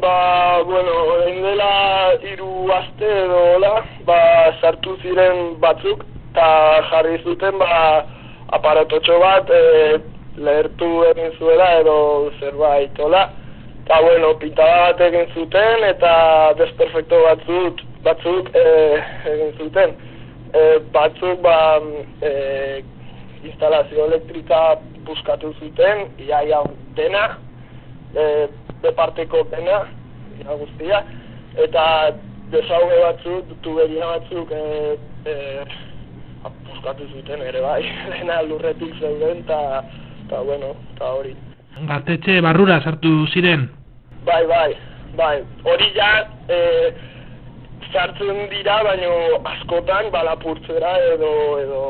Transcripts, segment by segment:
Ba, bueno, orain dela hiru aste edo hola, ba, sartu ziren batzuk, eta jarri zuten, ba, aparatotxo bat, e, lehertu egin zuela edo zerbait, hola. Eta, bueno, pintada bat egin zuten, eta desperfecto batzuk, batzuk e, egin zuten. E, batzuk, ba, e, instalazio elektrika buskatu zuten, iaia dena, e, departeko dena, ia guztia, eta desauge batzuk, tuberia batzuk e, e, buskatu zuten ere bai, dena lurretik zeuden, eta, eta bueno, eta hori. Gaztetxe barrura sartu ziren? Bai, bai, bai, hori ja, e, sartzen dira, baino askotan balapurtzera edo, edo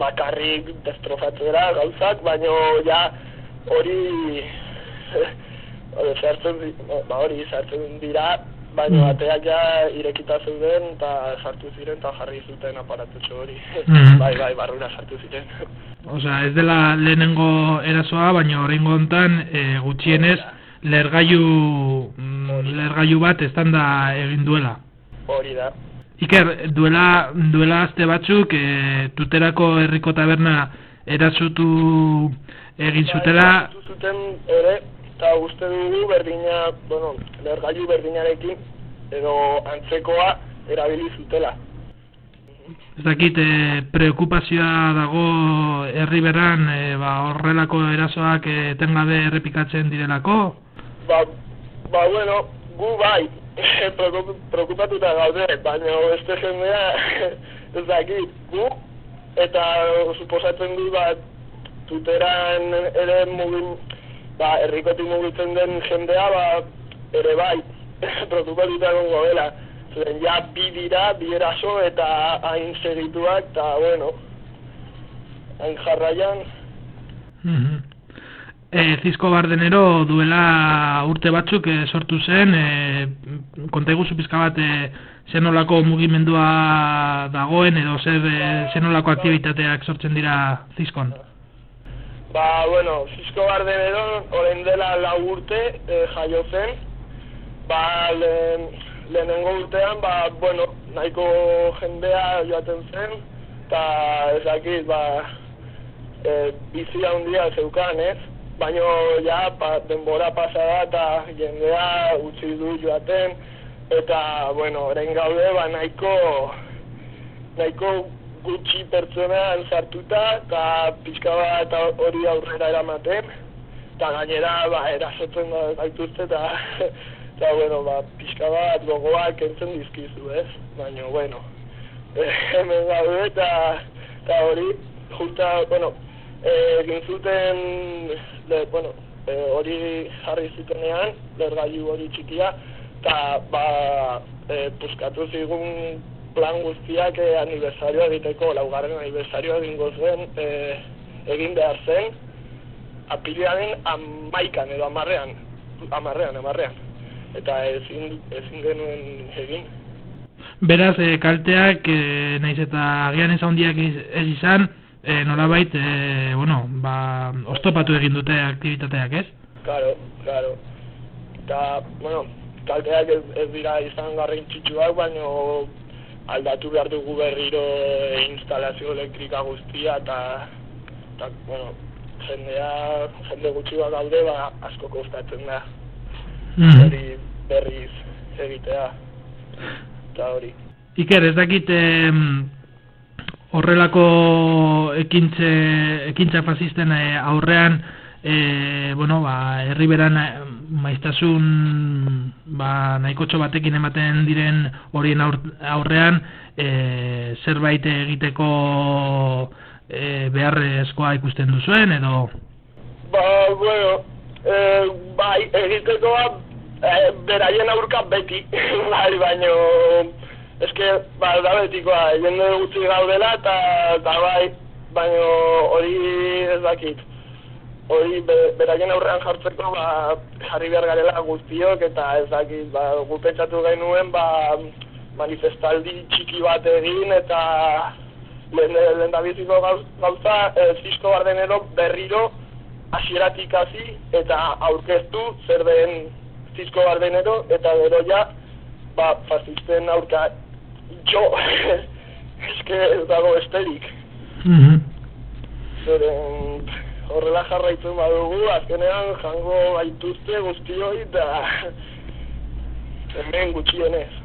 bakarrik destrozatzera gauzak, baino ja hori sartzen ba hori sartzen dira baina mm. bateak ja irekita zeuden eta sartu ziren eta jarri zuten aparatutxo hori mm. bai bai barrura sartu ziren Osea, ez dela lehenengo erasoa, baina oraingo hontan e, gutxienez lergailu mm, lergailu bat estanda egin duela. Hori da. Iker, duela, duela azte batzuk, e, tuterako herriko taberna erasotu egin zutela... Bai, zuten ere, eta uste dugu berdina, bueno, lergailu berdinarekin edo antzekoa erabili zutela. Ez dakit, e, preokupazioa dago herri beran e, ba, horrelako erasoak e, tengabe errepikatzen direlako? Ba, ba bueno, gu bai, preokupatuta gaude, baina beste jendea ez dakit, gu, eta suposatzen du bat tuteran ere mugin, ba, errikotik mugitzen den jendea, ba, ere bai, protokoluta gongo dela. Zeren, ja, bi dira, bi eraso eta hain segituak, eta, bueno, hain jarraian. E, Zizko Bardenero duela urte batzuk e, sortu zen, e, konta eguzu pizka bat e, zenolako mugimendua dagoen edo zer e, zenolako aktivitateak sortzen dira Zizkon? Ba, bueno, Fisko Garden edo, orain dela lau urte e, jaio zen. Ba, lehen, lehenengo urtean, ba, bueno, nahiko jendea joaten zen. Eta ezakit, ba, e, bizi handia zeukan, ez? Baina, ja, pa, denbora pasada eta jendea utzi du joaten. Eta, bueno, orain gaude, ba, nahiko, nahiko gutxi pertsonean sartuta eta pixka bat hori aurrera eramaten eta gainera ba, erasotzen gaituzte eta eta bueno, ba, pixka bat gogoak entzen dizkizu, ez? Baina, bueno, hemen gaude eta eta hori, junta, bueno, egin zuten, le, bueno, e, hori jarri zutenean, lergailu hori txikia, eta ba, e, puskatu zigun plan guztiak eh, aniversarioa egiteko, laugarren aniversarioa egingo zen eh, egin behar zen, apilianen amaikan edo amarrean, amarrean, amarrean, eta ezin, ezin genuen egin. Beraz, eh, kalteak, eh, naiz eta agian ez handiak ez izan, eh, nolabait, eh, bueno, ba, ostopatu egin dute aktivitateak, ez? Claro, claro. Eta, bueno, kalteak ez, ez dira izan garrin txitsuak, baina aldatu behar dugu berriro instalazio elektrika guztia eta, eta bueno, jendea, jende gutxi bat gaude, ba, asko kostatzen da. Mm Hori berriz egitea. Eta hori. Iker, ez dakit horrelako ekintze, ekintza fasisten eh, aurrean e, bueno, ba, herriberan eh, maiztasun ba, nahikotxo batekin ematen diren horien aurrean e, zerbait egiteko e, beharrezkoa ikusten duzuen edo? Ba, bueno, e, bai, egiteko e, beraien aurka beti, bai, baino eske, ba, da betikoa, jende gutxi gaudela eta, eta bai, baino hori ez dakit hori beraien aurrean jartzeko ba, jarri behar garela guztiok eta ez dakit, ba, gupetsatu genuen ba, manifestaldi txiki bat egin eta lehen, biziko gauza e, Zisko Bardenero berriro hasieratik hasi eta aurkeztu zer den Cisco Bardenero, eta gero ja, ba, fasisten aurka, jo, eske ez dago esterik. Mhm. Zeren, horrela jarraitzen badugu, azkenean jango gaituzte guztioi, eta hemen gutxionez.